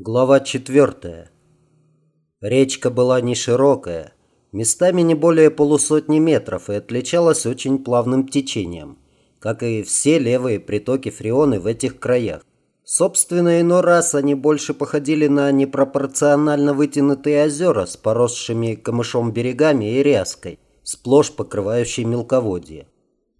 Глава 4. Речка была не широкая, местами не более полусотни метров и отличалась очень плавным течением, как и все левые притоки Фреоны в этих краях. Собственно, иной раз они больше походили на непропорционально вытянутые озера с поросшими камышом берегами и ряской, сплошь покрывающей мелководье.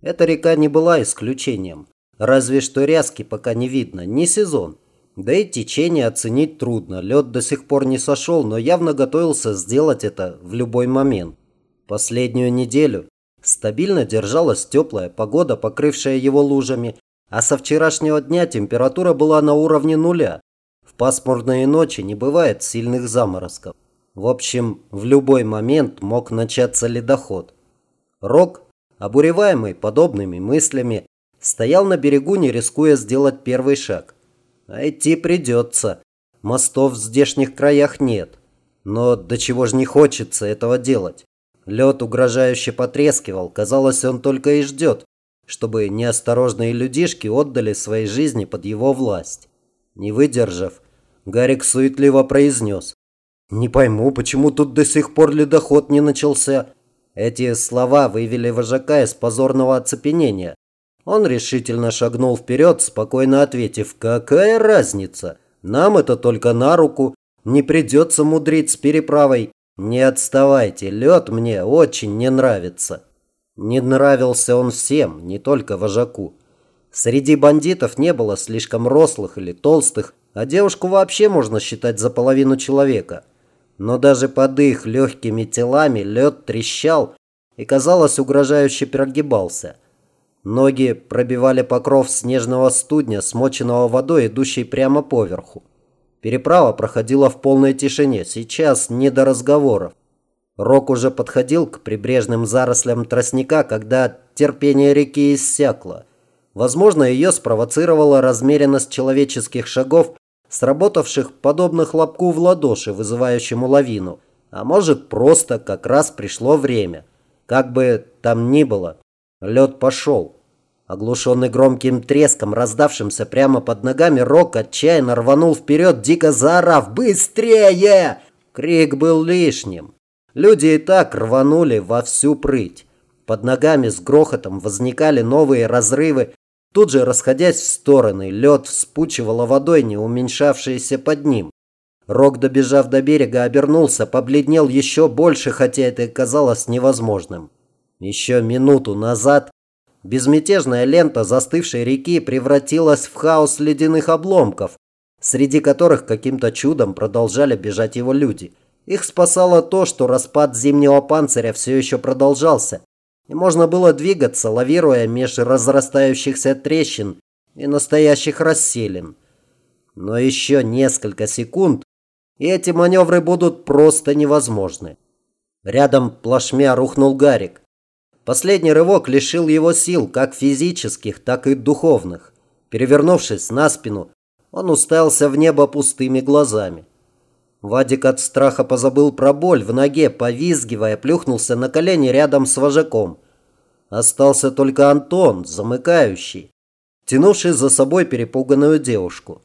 Эта река не была исключением, разве что ряски пока не видно, не сезон – да и течение оценить трудно. Лед до сих пор не сошел, но явно готовился сделать это в любой момент. Последнюю неделю стабильно держалась теплая погода, покрывшая его лужами, а со вчерашнего дня температура была на уровне нуля. В пасмурные ночи не бывает сильных заморозков. В общем, в любой момент мог начаться ледоход. Рок, обуреваемый подобными мыслями, стоял на берегу, не рискуя сделать первый шаг. А идти придется. Мостов в здешних краях нет. Но до чего же не хочется этого делать. Лед угрожающе потрескивал. Казалось, он только и ждет, чтобы неосторожные людишки отдали свои жизни под его власть. Не выдержав, Гарик суетливо произнес. «Не пойму, почему тут до сих пор ледоход не начался?» Эти слова вывели вожака из позорного оцепенения. Он решительно шагнул вперед, спокойно ответив, «Какая разница? Нам это только на руку. Не придется мудрить с переправой. Не отставайте, лед мне очень не нравится». Не нравился он всем, не только вожаку. Среди бандитов не было слишком рослых или толстых, а девушку вообще можно считать за половину человека. Но даже под их легкими телами лед трещал и, казалось, угрожающе прогибался – Ноги пробивали покров снежного студня, смоченного водой, идущей прямо поверху. Переправа проходила в полной тишине, сейчас не до разговоров. Рок уже подходил к прибрежным зарослям тростника, когда терпение реки иссякло. Возможно, ее спровоцировала размеренность человеческих шагов, сработавших подобно хлопку в ладоши, вызывающему лавину. А может, просто как раз пришло время. Как бы там ни было, лед пошел. Оглушенный громким треском, раздавшимся прямо под ногами, Рок отчаянно рванул вперед, дико заорав «Быстрее!». Крик был лишним. Люди и так рванули во всю прыть. Под ногами с грохотом возникали новые разрывы, тут же расходясь в стороны. Лед вспучивало водой, не уменьшавшейся под ним. Рок, добежав до берега, обернулся, побледнел еще больше, хотя это казалось невозможным. Еще минуту назад Безмятежная лента застывшей реки превратилась в хаос ледяных обломков, среди которых каким-то чудом продолжали бежать его люди. Их спасало то, что распад зимнего панциря все еще продолжался, и можно было двигаться, лавируя меж разрастающихся трещин и настоящих расселин. Но еще несколько секунд, и эти маневры будут просто невозможны. Рядом плашмя рухнул Гарик. Последний рывок лишил его сил, как физических, так и духовных. Перевернувшись на спину, он уставился в небо пустыми глазами. Вадик от страха позабыл про боль в ноге, повизгивая, плюхнулся на колени рядом с вожаком. Остался только Антон, замыкающий, тянувший за собой перепуганную девушку.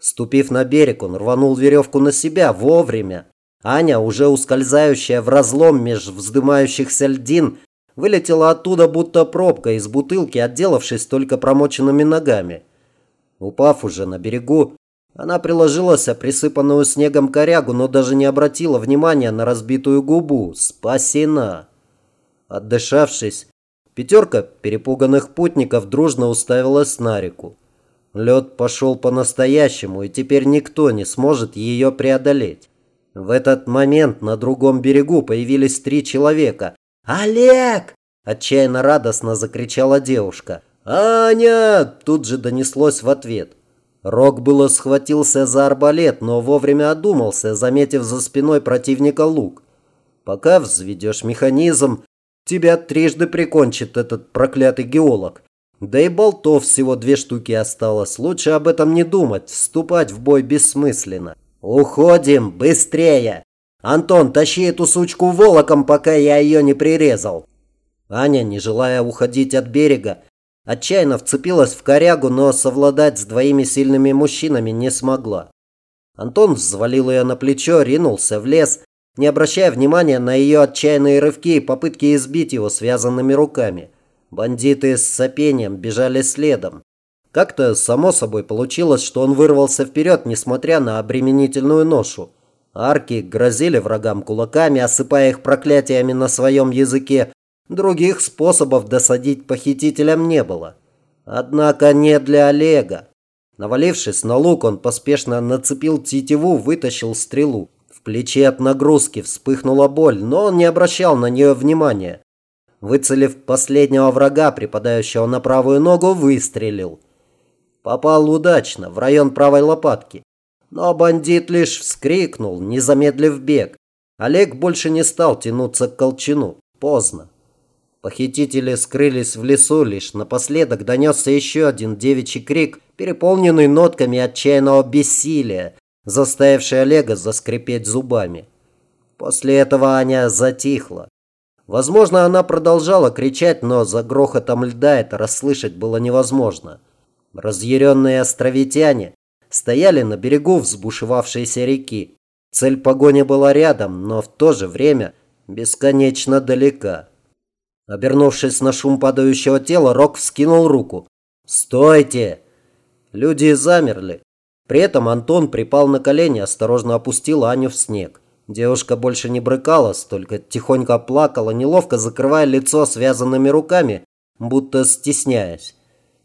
Ступив на берег, он рванул веревку на себя вовремя. Аня, уже ускользающая в разлом меж вздымающихся льдин, Вылетела оттуда, будто пробка из бутылки, отделавшись только промоченными ногами. Упав уже на берегу, она приложилась о присыпанную снегом корягу, но даже не обратила внимания на разбитую губу. Спасена! Отдышавшись, пятерка перепуганных путников дружно уставилась на реку. Лед пошел по-настоящему, и теперь никто не сможет ее преодолеть. В этот момент на другом берегу появились три человека, «Олег!» – отчаянно радостно закричала девушка. «Аня!» – тут же донеслось в ответ. Рок было схватился за арбалет, но вовремя одумался, заметив за спиной противника лук. «Пока взведешь механизм, тебя трижды прикончит этот проклятый геолог. Да и болтов всего две штуки осталось. Лучше об этом не думать, вступать в бой бессмысленно. Уходим, быстрее!» «Антон, тащи эту сучку волоком, пока я ее не прирезал!» Аня, не желая уходить от берега, отчаянно вцепилась в корягу, но совладать с двоими сильными мужчинами не смогла. Антон взвалил ее на плечо, ринулся в лес, не обращая внимания на ее отчаянные рывки и попытки избить его связанными руками. Бандиты с сопением бежали следом. Как-то само собой получилось, что он вырвался вперед, несмотря на обременительную ношу. Арки грозили врагам кулаками, осыпая их проклятиями на своем языке. Других способов досадить похитителям не было. Однако не для Олега. Навалившись на лук, он поспешно нацепил тетиву, вытащил стрелу. В плече от нагрузки вспыхнула боль, но он не обращал на нее внимания. Выцелив последнего врага, припадающего на правую ногу, выстрелил. Попал удачно, в район правой лопатки. Но бандит лишь вскрикнул, не замедлив бег. Олег больше не стал тянуться к колчину. Поздно. Похитители скрылись в лесу, лишь напоследок донесся еще один девичий крик, переполненный нотками отчаянного бессилия, заставивший Олега заскрипеть зубами. После этого Аня затихла. Возможно, она продолжала кричать, но за грохотом льда это расслышать было невозможно. Разъяренные островитяне стояли на берегу взбушевавшейся реки. Цель погони была рядом, но в то же время бесконечно далека. Обернувшись на шум падающего тела, Рок вскинул руку. «Стойте!» Люди замерли. При этом Антон припал на колени, осторожно опустил Аню в снег. Девушка больше не брыкалась, только тихонько плакала, неловко закрывая лицо связанными руками, будто стесняясь.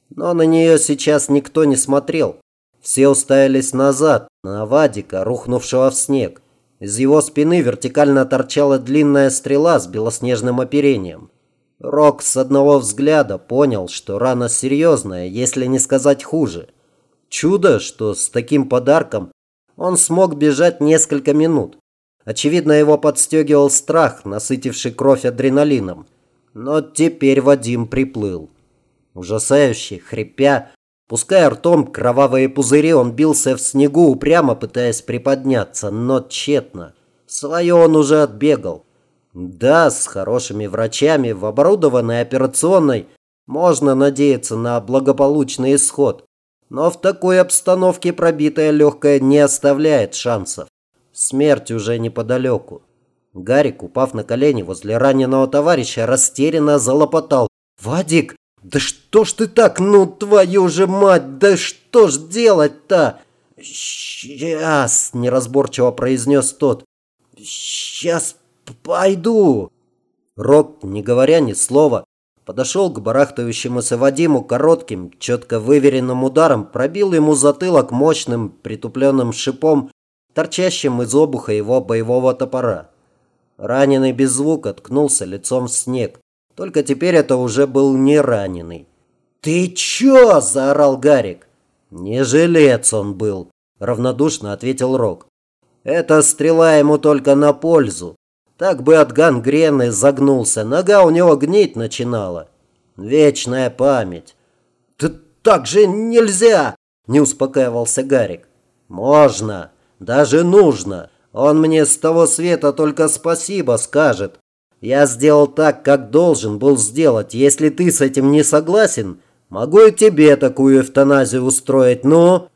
Но на нее сейчас никто не смотрел. Все уставились назад, на Вадика, рухнувшего в снег. Из его спины вертикально торчала длинная стрела с белоснежным оперением. Рок с одного взгляда понял, что рана серьезная, если не сказать хуже. Чудо, что с таким подарком он смог бежать несколько минут. Очевидно, его подстегивал страх, насытивший кровь адреналином. Но теперь Вадим приплыл. Ужасающий, хрипя, пуская ртом кровавые пузыри, он бился в снегу, упрямо пытаясь приподняться, но тщетно. Свое он уже отбегал. Да, с хорошими врачами в оборудованной операционной можно надеяться на благополучный исход. Но в такой обстановке пробитая легкая не оставляет шансов. Смерть уже неподалеку. Гарик, упав на колени возле раненого товарища, растерянно залопотал. «Вадик, да что ж ты так, ну твою же мать, да что ж делать-то?» «Сейчас», – неразборчиво произнес тот. «Сейчас «Пойду!» Рок, не говоря ни слова, подошел к барахтающемуся Вадиму коротким, четко выверенным ударом, пробил ему затылок мощным притупленным шипом, торчащим из обуха его боевого топора. Раненый без звука ткнулся лицом в снег. Только теперь это уже был не раненый. «Ты чё?» – заорал Гарик. «Не жилец он был», – равнодушно ответил Рок. «Эта стрела ему только на пользу. Так бы от гангрены загнулся, нога у него гнить начинала. Вечная память. «Да так же нельзя!» – не успокаивался Гарик. «Можно, даже нужно. Он мне с того света только спасибо скажет. Я сделал так, как должен был сделать. Если ты с этим не согласен, могу и тебе такую эвтаназию устроить, но...»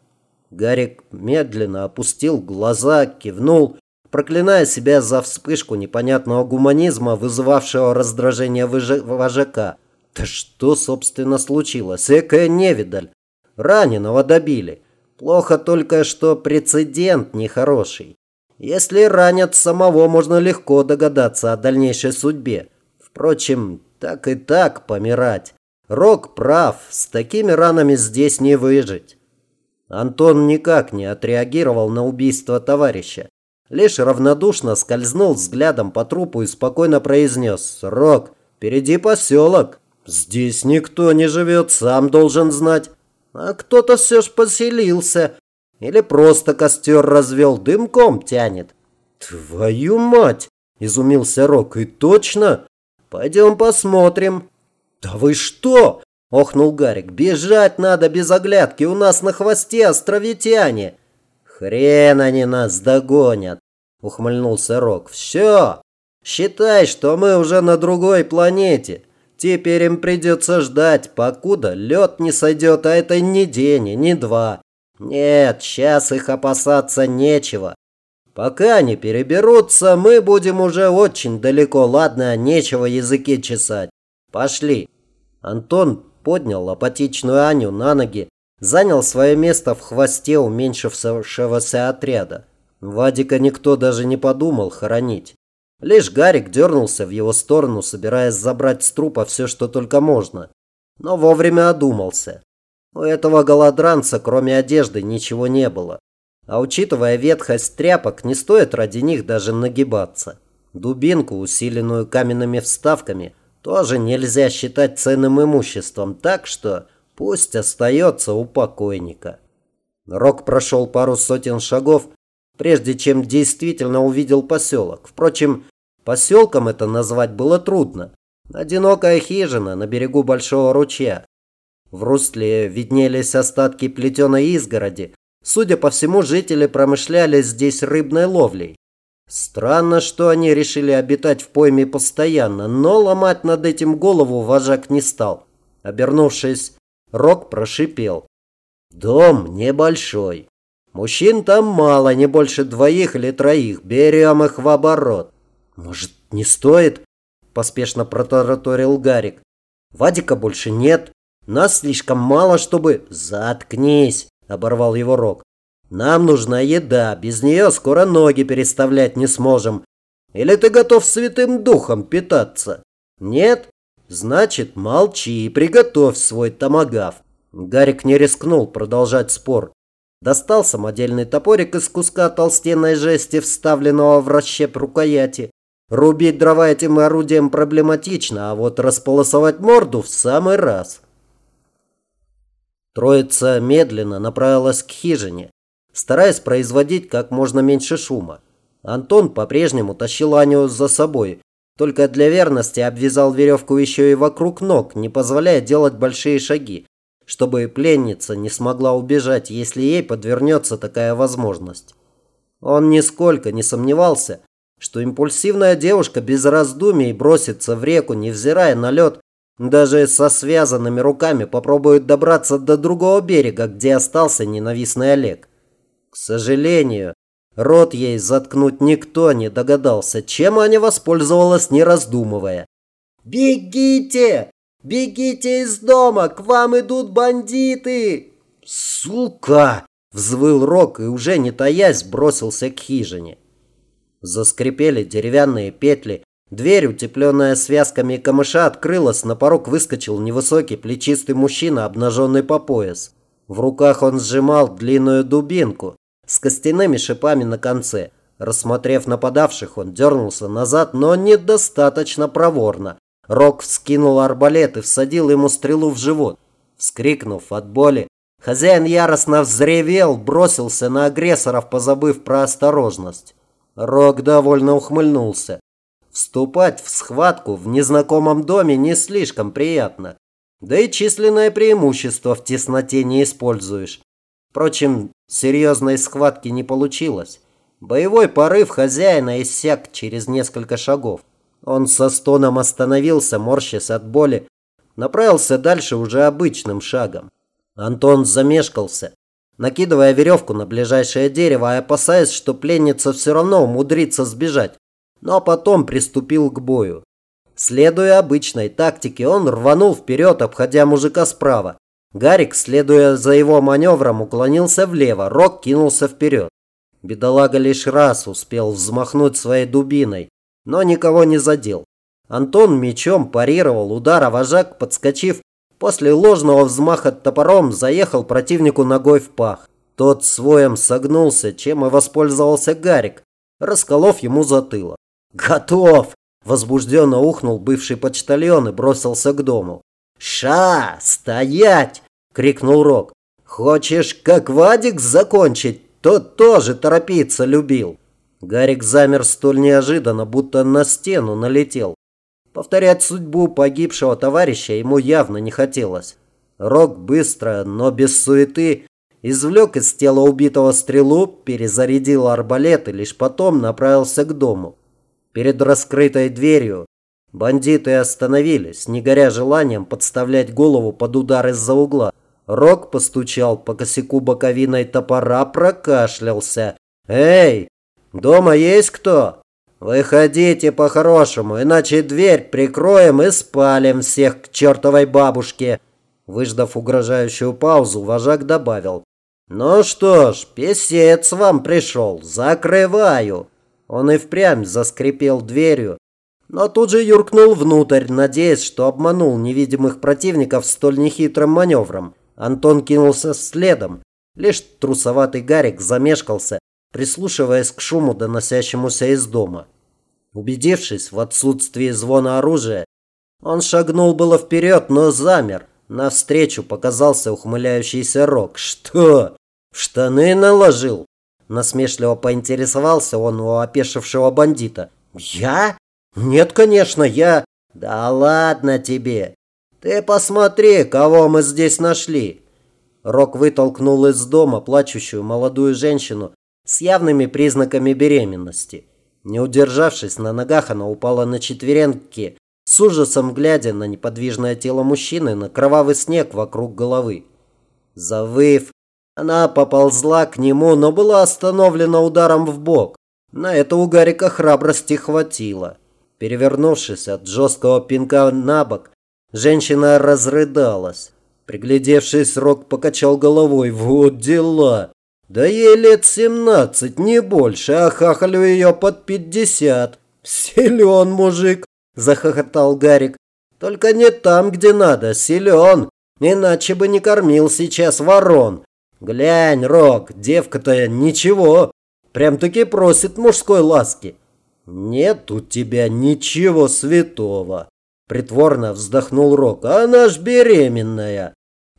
Гарик медленно опустил глаза, кивнул проклиная себя за вспышку непонятного гуманизма, вызывавшего раздражение вожака. Да что, собственно, случилось? Экая невидаль. Раненого добили. Плохо только, что прецедент нехороший. Если ранят самого, можно легко догадаться о дальнейшей судьбе. Впрочем, так и так помирать. Рок прав, с такими ранами здесь не выжить. Антон никак не отреагировал на убийство товарища лишь равнодушно скользнул взглядом по трупу и спокойно произнес «Рок, впереди поселок. Здесь никто не живет, сам должен знать. А кто-то все ж поселился. Или просто костер развел, дымком тянет». «Твою мать!» – изумился Рок. «И точно? Пойдем посмотрим». «Да вы что?» – охнул Гарик. «Бежать надо без оглядки, у нас на хвосте островитяне». «Хрен они нас догонят!» ухмыльнулся Рок. «Все! Считай, что мы уже на другой планете. Теперь им придется ждать, покуда лед не сойдет, а это ни день, ни два. Нет, сейчас их опасаться нечего. Пока не переберутся, мы будем уже очень далеко. Ладно, нечего языки чесать. Пошли. Антон поднял апатичную Аню на ноги, занял свое место в хвосте уменьшившегося отряда. Вадика никто даже не подумал хоронить. Лишь Гарик дернулся в его сторону, собираясь забрать с трупа все, что только можно. Но вовремя одумался. У этого голодранца, кроме одежды, ничего не было. А учитывая ветхость тряпок, не стоит ради них даже нагибаться. Дубинку, усиленную каменными вставками, тоже нельзя считать ценным имуществом, так что пусть остается у покойника. Рок прошел пару сотен шагов, прежде чем действительно увидел поселок. Впрочем, поселком это назвать было трудно. Одинокая хижина на берегу большого ручья. В русле виднелись остатки плетеной изгороди. Судя по всему, жители промышляли здесь рыбной ловлей. Странно, что они решили обитать в пойме постоянно, но ломать над этим голову вожак не стал. Обернувшись, Рок прошипел. «Дом небольшой. Мужчин там мало, не больше двоих или троих. Берем их в оборот». «Может, не стоит?» – поспешно протараторил Гарик. «Вадика больше нет. Нас слишком мало, чтобы...» «Заткнись!» – оборвал его Рок. Нам нужна еда, без нее скоро ноги переставлять не сможем. Или ты готов святым духом питаться? Нет? Значит, молчи и приготовь свой томагав. Гарик не рискнул продолжать спор. Достал самодельный топорик из куска толстенной жести, вставленного в расщеп рукояти. Рубить дрова этим орудием проблематично, а вот располосовать морду в самый раз. Троица медленно направилась к хижине стараясь производить как можно меньше шума. Антон по-прежнему тащил Аню за собой, только для верности обвязал веревку еще и вокруг ног, не позволяя делать большие шаги, чтобы пленница не смогла убежать, если ей подвернется такая возможность. Он нисколько не сомневался, что импульсивная девушка без раздумий бросится в реку, невзирая на лед, даже со связанными руками попробует добраться до другого берега, где остался ненавистный Олег. К сожалению, рот ей заткнуть никто не догадался, чем Аня воспользовалась, не раздумывая. «Бегите! Бегите из дома! К вам идут бандиты!» «Сука!» – взвыл Рок и уже не таясь бросился к хижине. Заскрипели деревянные петли, Дверь, утепленная связками камыша, открылась, на порог выскочил невысокий плечистый мужчина, обнаженный по пояс. В руках он сжимал длинную дубинку, с костяными шипами на конце. Рассмотрев нападавших, он дернулся назад, но недостаточно проворно. Рок вскинул арбалет и всадил ему стрелу в живот. Вскрикнув от боли, хозяин яростно взревел, бросился на агрессоров, позабыв про осторожность. Рок довольно ухмыльнулся. Вступать в схватку в незнакомом доме не слишком приятно. Да и численное преимущество в тесноте не используешь. Впрочем, серьезной схватки не получилось. Боевой порыв хозяина иссяк через несколько шагов. Он со стоном остановился, морщась от боли, направился дальше уже обычным шагом. Антон замешкался, накидывая веревку на ближайшее дерево опасаясь, что пленница все равно умудрится сбежать, но потом приступил к бою. Следуя обычной тактике, он рванул вперед, обходя мужика справа. Гарик, следуя за его маневром, уклонился влево, Рок кинулся вперед. Бедолага лишь раз успел взмахнуть своей дубиной, но никого не задел. Антон мечом парировал удар, а вожак, подскочив, после ложного взмаха топором заехал противнику ногой в пах. Тот своем согнулся, чем и воспользовался Гарик, расколов ему затылок. «Готов!» – возбужденно ухнул бывший почтальон и бросился к дому. «Ша! Стоять!» – крикнул Рок. «Хочешь, как Вадик, закончить? Тот тоже торопиться любил». Гарик замер столь неожиданно, будто на стену налетел. Повторять судьбу погибшего товарища ему явно не хотелось. Рок быстро, но без суеты, извлек из тела убитого стрелу, перезарядил арбалет и лишь потом направился к дому. Перед раскрытой дверью Бандиты остановились, не горя желанием подставлять голову под удар из-за угла. Рок постучал по косяку боковиной топора, прокашлялся. «Эй, дома есть кто? Выходите по-хорошему, иначе дверь прикроем и спалим всех к чертовой бабушке!» Выждав угрожающую паузу, вожак добавил. «Ну что ж, песец вам пришел, закрываю!» Он и впрямь заскрипел дверью, но тут же юркнул внутрь, надеясь, что обманул невидимых противников столь нехитрым маневром. Антон кинулся следом. Лишь трусоватый Гарик замешкался, прислушиваясь к шуму, доносящемуся из дома. Убедившись в отсутствии звона оружия, он шагнул было вперед, но замер. Навстречу показался ухмыляющийся Рок. «Что? Штаны наложил?» Насмешливо поинтересовался он у опешившего бандита. «Я? Нет, конечно, я...» «Да ладно тебе! Ты посмотри, кого мы здесь нашли!» Рок вытолкнул из дома плачущую молодую женщину с явными признаками беременности. Не удержавшись на ногах, она упала на четвереньки, с ужасом глядя на неподвижное тело мужчины, на кровавый снег вокруг головы. Завыв, она поползла к нему, но была остановлена ударом в бок. На это у Гарика храбрости хватило. Перевернувшись от жесткого пинка на бок, женщина разрыдалась. Приглядевшись, Рок покачал головой. Вот дела. Да ей лет семнадцать, не больше, а хахалю ее под пятьдесят. Силен мужик, захохотал Гарик. Только не там, где надо, силен. Иначе бы не кормил сейчас ворон. Глянь, Рок, девка-то ничего. Прям-таки просит мужской ласки. Нет у тебя ничего святого. Притворно вздохнул Рок. Она ж беременная.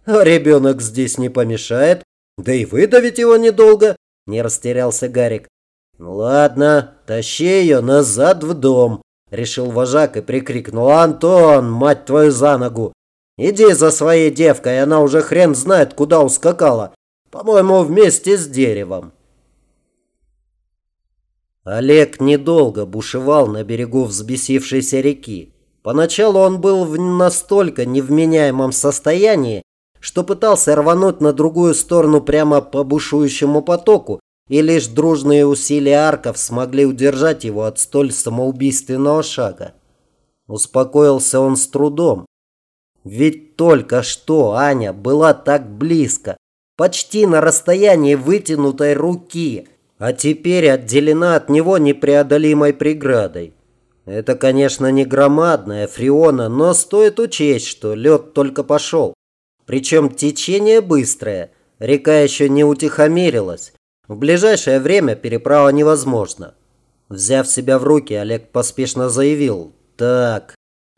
А ребенок здесь не помешает. Да и выдавить его недолго. Не растерялся Гарик. Ладно, тащи ее назад в дом. Решил вожак и прикрикнул. Антон, мать твою за ногу. Иди за своей девкой, она уже хрен знает, куда ускакала. По-моему, вместе с деревом. Олег недолго бушевал на берегу взбесившейся реки. Поначалу он был в настолько невменяемом состоянии, что пытался рвануть на другую сторону прямо по бушующему потоку, и лишь дружные усилия арков смогли удержать его от столь самоубийственного шага. Успокоился он с трудом. Ведь только что Аня была так близко, почти на расстоянии вытянутой руки, а теперь отделена от него непреодолимой преградой. Это, конечно, не громадная фреона, но стоит учесть, что лед только пошел. Причем течение быстрое, река еще не утихомирилась. В ближайшее время переправа невозможна. Взяв себя в руки, Олег поспешно заявил. «Так,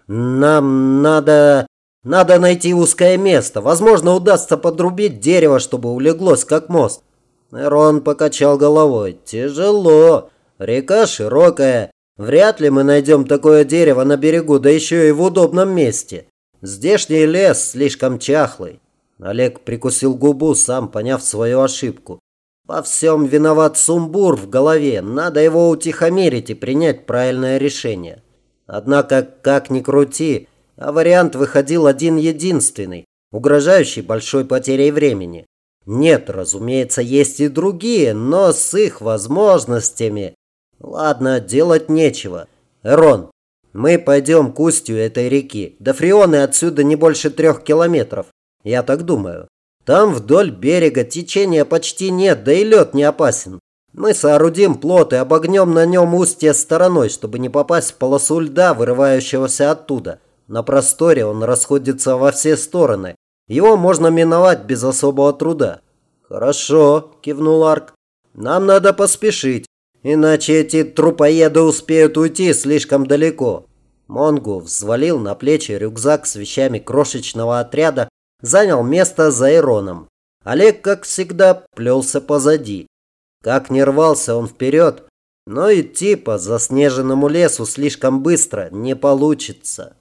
нам надо... надо найти узкое место. Возможно, удастся подрубить дерево, чтобы улеглось, как мост». Рон покачал головой. «Тяжело. Река широкая. Вряд ли мы найдем такое дерево на берегу, да еще и в удобном месте. Здешний лес слишком чахлый. Олег прикусил губу, сам поняв свою ошибку. Во всем виноват сумбур в голове. Надо его утихомирить и принять правильное решение. Однако, как ни крути, а вариант выходил один единственный, угрожающий большой потерей времени. Нет, разумеется, есть и другие, но с их возможностями... Ладно, делать нечего. Эрон, мы пойдем к устью этой реки. До Фрионы отсюда не больше трех километров. Я так думаю. Там вдоль берега течения почти нет, да и лед не опасен. Мы соорудим плот и обогнем на нем устье стороной, чтобы не попасть в полосу льда, вырывающегося оттуда. На просторе он расходится во все стороны. Его можно миновать без особого труда. «Хорошо», – кивнул Арк. «Нам надо поспешить. Иначе эти трупоеды успеют уйти слишком далеко. Монгу взвалил на плечи рюкзак с вещами крошечного отряда, занял место за Ироном. Олег, как всегда, плелся позади. Как не рвался он вперед, но идти по заснеженному лесу слишком быстро не получится.